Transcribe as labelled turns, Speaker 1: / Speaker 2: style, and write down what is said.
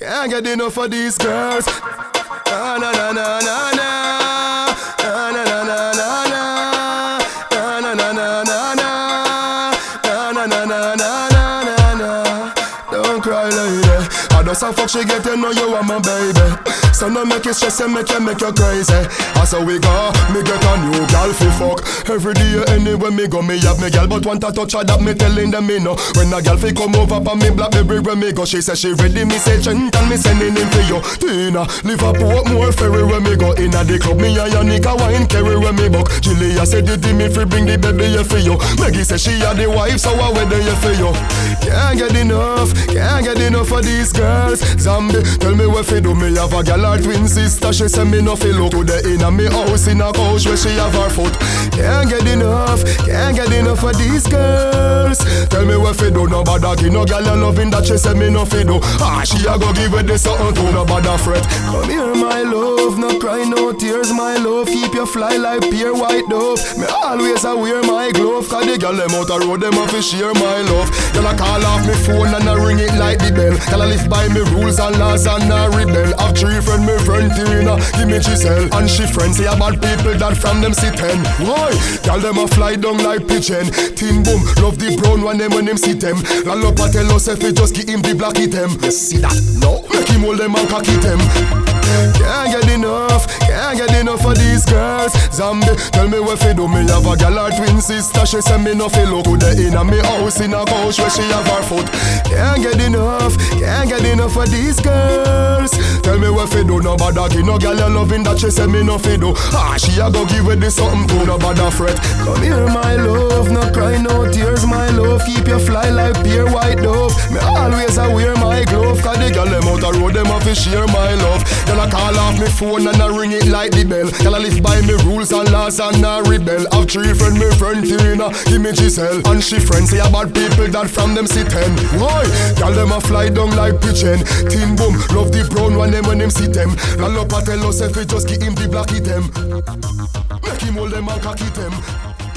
Speaker 1: Can't get enough of these girls. Na na na na na na. Lady. I fuck she get to know you are my baby. So no make you stress and make you make you crazy. I so we go, me get a new gal fi fuck. Every day anywhere me go, me have me gal, but want a touch her that me telling them me no. When a gal fi come over for me blackberry where me go, she say she ready. Me say Trent and me sending him for you. Tina, Liverpool more ferry where me go. Inna the club, me and Yannicka wine carry where me buck. Julia said the me free bring the baby here for you. Maggie say she a the wife, so I wedding you for you. Can't get enough, can't get enough of these girls. Zombie, tell me what fi do me have a gal or twin sister. She say me no fi look to the inna me house in a couch where she have her foot. Can't get enough, can't get enough of these girls. Tell me what fi do, no bother give no gal a loving that she say me no fi do. Ah, she a go give it the something to no bother fret. Come here, cry, tears, my love. Keep you fly like pure white dove. Me always a wear my glove, cause the gal them out the road them a fi share my love. Girl I call off me phone and I ring it like the bell. Girl I live by me rules and laws and I rebel. Have three friend, me friend Tina, give me Giselle, and she friends say about people that from them sit ten. Why? Girl them a fly down like pigeon. Tin boom, love the brown one them when them sit them. Lalopa tell us if just give him the black it them. You see that? No, make him hold them and cock it them. Can't get enough, can't get enough of these girls. Zombie, tell me what fi do. Me have a gal or twin sister. She say me no fi look inna me house in a couch where she have her foot. Can't get enough, can't get enough of these girls. Tell me what fi do. No bother give no gal a loving that she say me no fi do. Ah, she a go give it the something to no bother fret. Come here, my love, no cry, no tears, my love. The road them a fi share my love. Girl I call off me phone and I ring it like the bell. Girl I live by me rules and laws and I rebel. Have three friend, me friend Tina, give me Giselle, and she friends say about people that from them sit ten. Why? Girl them a fly down like pigeon. Tin boom, love the brown one them when them sit them. Lalopa tell us if we just give him the black it them. Make him hold them and cock it them.